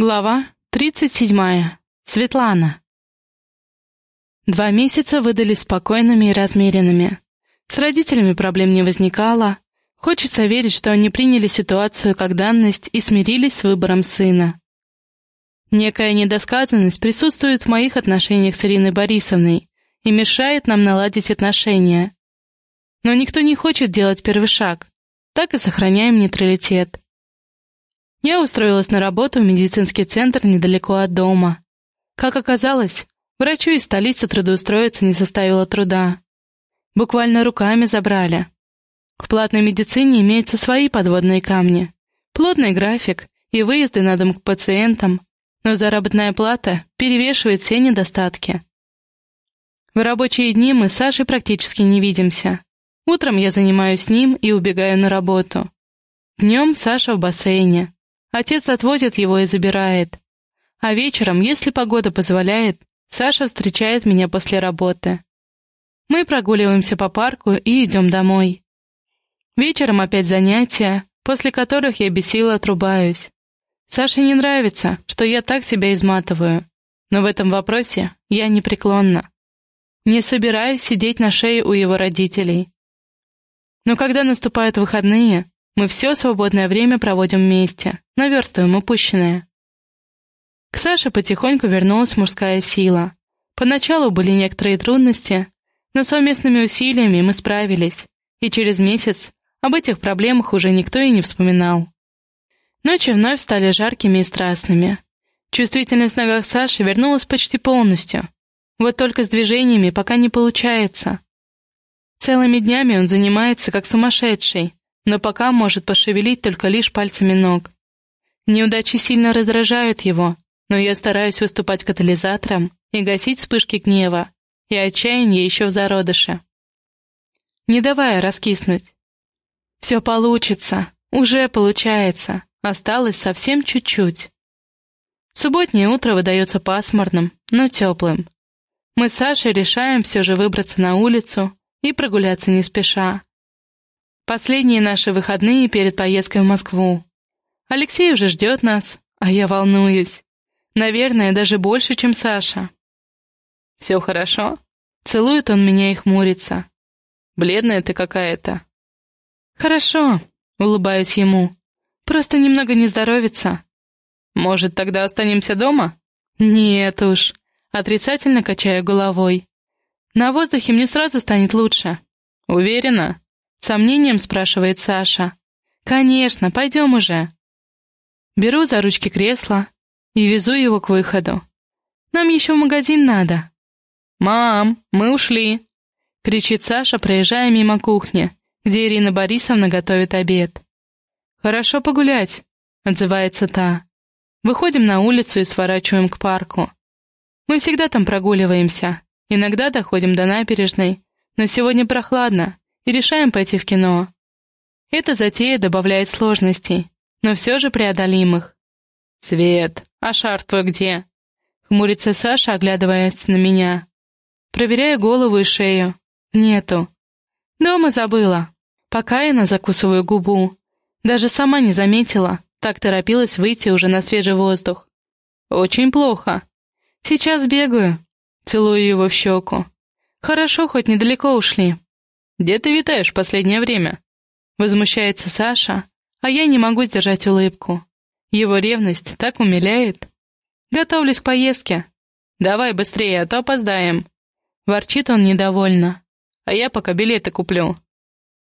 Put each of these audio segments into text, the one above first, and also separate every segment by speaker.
Speaker 1: Глава 37. Светлана. Два месяца выдались спокойными и размеренными. С родителями проблем не возникало. Хочется верить, что они приняли ситуацию как данность и смирились с выбором сына. Некая недосказанность присутствует в моих отношениях с Ириной Борисовной и мешает нам наладить отношения. Но никто не хочет делать первый шаг. Так и сохраняем нейтралитет. Я устроилась на работу в медицинский центр недалеко от дома. Как оказалось, врачу из столицы трудоустроиться не составило труда. Буквально руками забрали. В платной медицине имеются свои подводные камни. Плотный график и выезды на дом к пациентам, но заработная плата перевешивает все недостатки. В рабочие дни мы с Сашей практически не видимся. Утром я занимаюсь с ним и убегаю на работу. Днем Саша в бассейне. Отец отвозит его и забирает. А вечером, если погода позволяет, Саша встречает меня после работы. Мы прогуливаемся по парку и идем домой. Вечером опять занятия, после которых я без сил отрубаюсь. Саше не нравится, что я так себя изматываю, но в этом вопросе я непреклонна. Не собираюсь сидеть на шее у его родителей. Но когда наступают выходные, мы все свободное время проводим вместе, наверстываем упущенное. К Саше потихоньку вернулась мужская сила. Поначалу были некоторые трудности, но совместными усилиями мы справились, и через месяц об этих проблемах уже никто и не вспоминал. Ночи вновь стали жаркими и страстными. Чувствительность в ногах Саши вернулась почти полностью. Вот только с движениями пока не получается. Целыми днями он занимается как сумасшедший, но пока может пошевелить только лишь пальцами ног. Неудачи сильно раздражают его, но я стараюсь выступать катализатором и гасить вспышки гнева и отчаяния еще в зародыше. Не давая раскиснуть. Все получится, уже получается, осталось совсем чуть-чуть. Субботнее утро выдается пасмурным, но теплым. Мы с Сашей решаем все же выбраться на улицу и прогуляться не спеша. Последние наши выходные перед поездкой в Москву. Алексей уже ждет нас, а я волнуюсь. Наверное, даже больше, чем Саша. «Все хорошо?» Целует он меня и хмурится. «Бледная ты какая-то». «Хорошо», — улыбаюсь ему. «Просто немного не здоровится». «Может, тогда останемся дома?» «Нет уж», — отрицательно качаю головой. «На воздухе мне сразу станет лучше». «Уверена?» Сомнением спрашивает Саша. «Конечно, пойдем уже». Беру за ручки кресла и везу его к выходу. Нам еще в магазин надо. «Мам, мы ушли!» — кричит Саша, проезжая мимо кухни, где Ирина Борисовна готовит обед. «Хорошо погулять», — отзывается та. Выходим на улицу и сворачиваем к парку. Мы всегда там прогуливаемся, иногда доходим до набережной, но сегодня прохладно, и решаем пойти в кино. Эта затея добавляет сложностей, но все же преодолимых. «Свет, а шар твой где?» Хмурится Саша, оглядываясь на меня. Проверяю голову и шею. Нету. Дома забыла. Покаянно закусываю губу. Даже сама не заметила, так торопилась выйти уже на свежий воздух. Очень плохо. Сейчас бегаю. Целую его в щеку. Хорошо, хоть недалеко ушли. «Где ты витаешь в последнее время?» Возмущается Саша, а я не могу сдержать улыбку. Его ревность так умиляет. Готовлюсь к поездке. Давай быстрее, а то опоздаем. Ворчит он недовольно. А я пока билеты куплю.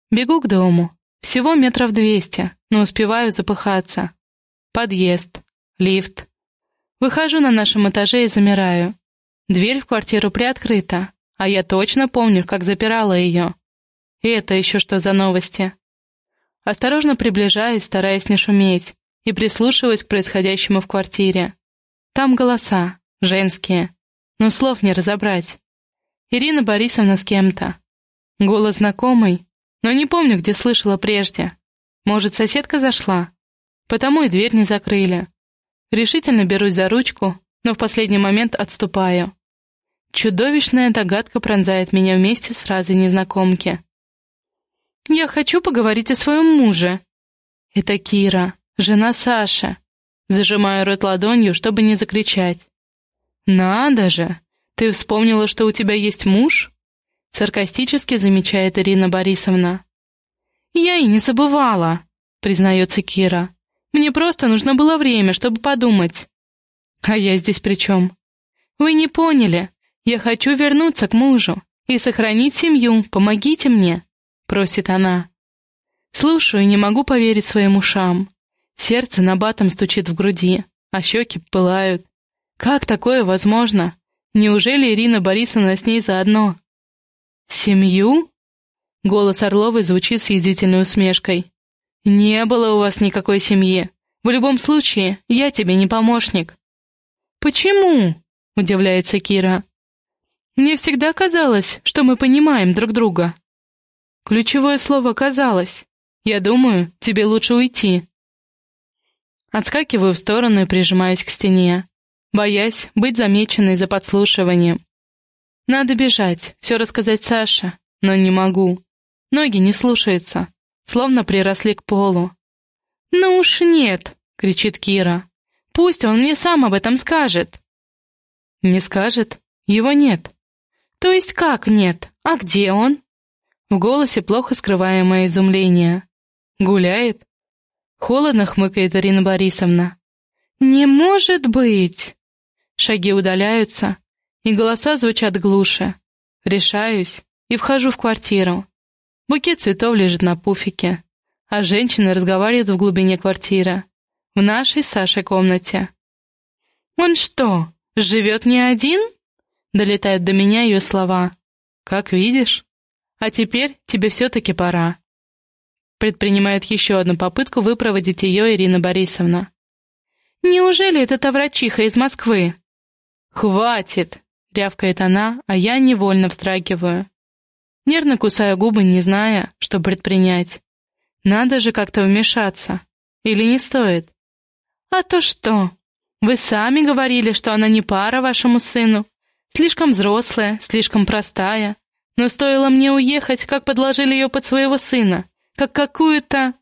Speaker 1: Бегу к дому. Всего метров двести, но успеваю запыхаться. Подъезд. Лифт. Выхожу на нашем этаже и замираю. Дверь в квартиру приоткрыта, а я точно помню, как запирала ее. И это еще что за новости? Осторожно приближаюсь, стараясь не шуметь, и прислушиваюсь к происходящему в квартире. Там голоса, женские, но слов не разобрать. Ирина Борисовна с кем-то. Голос знакомый, но не помню, где слышала прежде. Может, соседка зашла? Потому и дверь не закрыли. Решительно берусь за ручку, но в последний момент отступаю. Чудовищная догадка пронзает меня вместе с фразой незнакомки. «Я хочу поговорить о своем муже». Это Кира, жена Саши. Зажимаю рот ладонью, чтобы не закричать. «Надо же! Ты вспомнила, что у тебя есть муж?» Саркастически замечает Ирина Борисовна. «Я и не забывала», — признается Кира. «Мне просто нужно было время, чтобы подумать». «А я здесь при чем?» «Вы не поняли. Я хочу вернуться к мужу и сохранить семью. Помогите мне», — просит она. Слушаю не могу поверить своим ушам. Сердце на батом стучит в груди, а щеки пылают. Как такое возможно? Неужели Ирина Борисовна с ней заодно? «Семью?» Голос Орловой звучит с язвительной усмешкой. «Не было у вас никакой семьи. В любом случае, я тебе не помощник». «Почему?» — удивляется Кира. «Мне всегда казалось, что мы понимаем друг друга». Ключевое слово «казалось». Я думаю, тебе лучше уйти. Отскакиваю в сторону и прижимаюсь к стене, боясь быть замеченной за подслушиванием. Надо бежать, все рассказать Саше, но не могу. Ноги не слушаются, словно приросли к полу. «Ну уж нет!» — кричит Кира. «Пусть он мне сам об этом скажет!» «Не скажет? Его нет!» «То есть как нет? А где он?» В голосе плохо скрываемое изумление. Гуляет? Холодно хмыкает Ирина Борисовна. «Не может быть!» Шаги удаляются, и голоса звучат глуше. Решаюсь и вхожу в квартиру. Букет цветов лежит на пуфике, а женщина разговаривает в глубине квартиры, в нашей с Сашей комнате. «Он что, живет не один?» Долетают до меня ее слова. «Как видишь. А теперь тебе все-таки пора. Предпринимает еще одну попытку выпроводить ее Ирина Борисовна. «Неужели это та врачиха из Москвы?» «Хватит!» — рявкает она, а я невольно встрагиваю. Нервно кусаю губы, не зная, что предпринять. Надо же как-то вмешаться. Или не стоит? «А то что? Вы сами говорили, что она не пара вашему сыну. Слишком взрослая, слишком простая. Но стоило мне уехать, как подложили ее под своего сына как какую-то...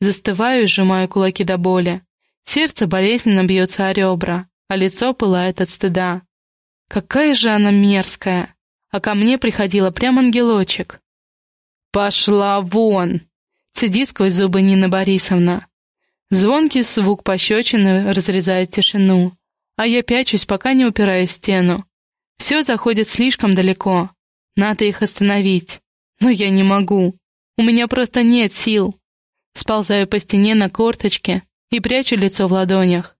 Speaker 1: Застываю и сжимаю кулаки до боли. Сердце болезненно бьется о ребра, а лицо пылает от стыда. Какая же она мерзкая! А ко мне приходила прям ангелочек. «Пошла вон!» — цедит сквозь зубы Нина Борисовна. Звонкий звук пощечины разрезает тишину, а я пячусь, пока не упираю в стену. Все заходит слишком далеко. Надо их остановить. Но я не могу. У меня просто нет сил. Сползаю по стене на корточке и прячу лицо в ладонях.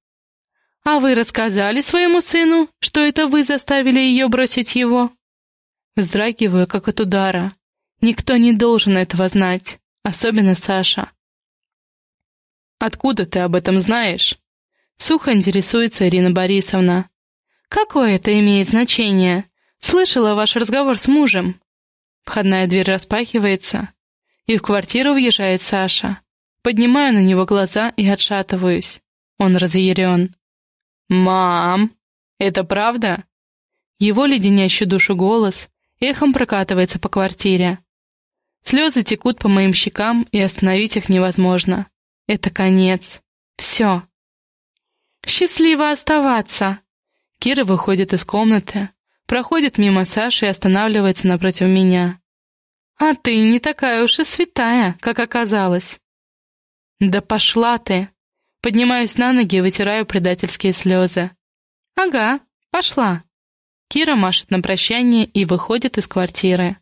Speaker 1: «А вы рассказали своему сыну, что это вы заставили ее бросить его?» Вздрагиваю, как от удара. Никто не должен этого знать, особенно Саша. «Откуда ты об этом знаешь?» Сухо интересуется Ирина Борисовна. «Какое это имеет значение? Слышала ваш разговор с мужем?» Входная дверь распахивается, и в квартиру въезжает Саша. Поднимаю на него глаза и отшатываюсь. Он разъярен. «Мам, это правда?» Его леденящий душу голос эхом прокатывается по квартире. Слезы текут по моим щекам, и остановить их невозможно. Это конец. Все. «Счастливо оставаться!» Кира выходит из комнаты, проходит мимо Саши и останавливается напротив меня. «А ты не такая уж и святая, как оказалось». «Да пошла ты!» Поднимаюсь на ноги и вытираю предательские слезы. «Ага, пошла». Кира машет на прощание и выходит из квартиры.